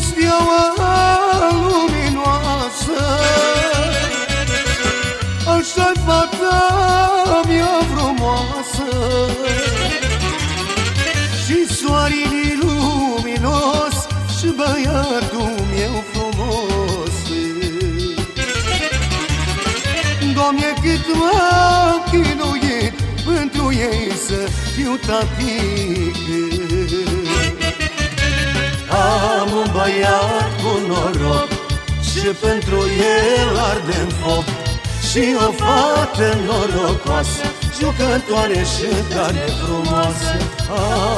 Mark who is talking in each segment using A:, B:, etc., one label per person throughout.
A: steaua luminoasă Așa-i fata mea frumoasă Și soarii luminos Și băiatul meu frumos Doamne, cât m-am Pentru ei să fiu tatică băiat cu noroc. Și pentru el ardem foc. Și o fată norocoasă Jucătoare și tare frumoasă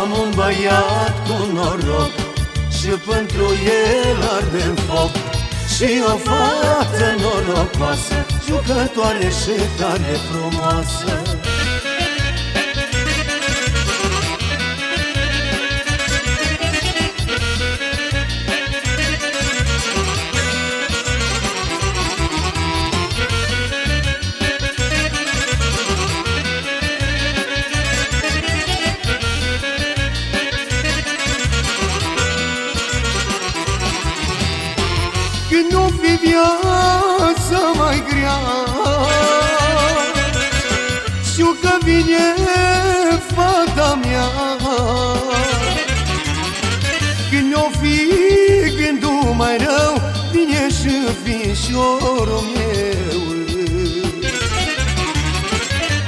A: Am un băiat cu noroc. Și pentru el ardem foc. Și o fată norocoasă Jucătoare și tare frumoasă Când nu fi viața mai grea. Știu că vine fata mea. Când o fi gândul mai rău Vine și fișorul meu.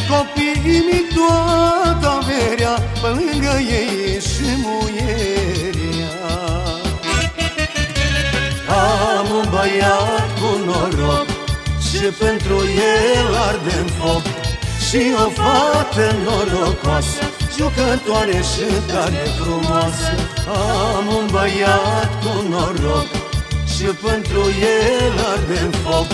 A: Copiii mi toată averea Pe lângă ei băiat cu noroc Și pentru el ardem foc. Și o fată norocoasă Jucătoare și tare frumoasă Am un băiat cu noroc Și pentru el ardem foc.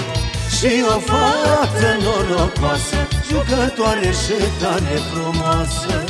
A: Și o fată norocoasă Jucătoare și tare frumoasă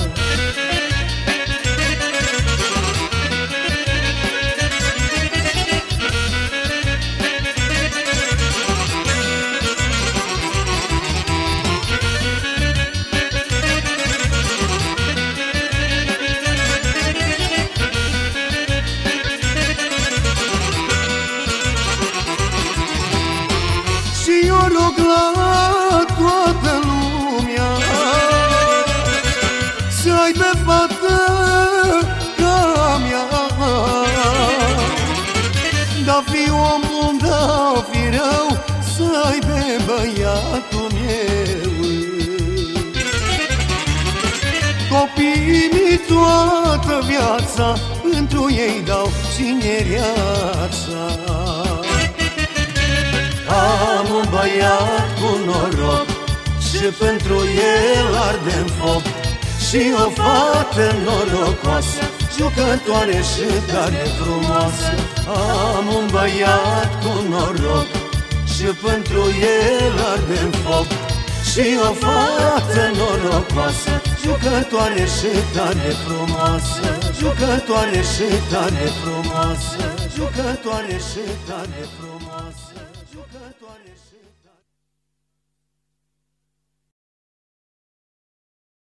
A: fi om bun, da fi rău Să aibă băiatul meu. Copiii mi toată viața Pentru ei dau cinereața am un băiat cu noroc Și pentru el ardem foc Și o fată norocoasă Jucătoare și tare frumoasă Am un băiat cu noroc Și pentru el ardem foc. Și o fată norocoasă Jucătoare și tare frumoasă Jucătoare și tare frumoasă Jucătoare și tare frumoasă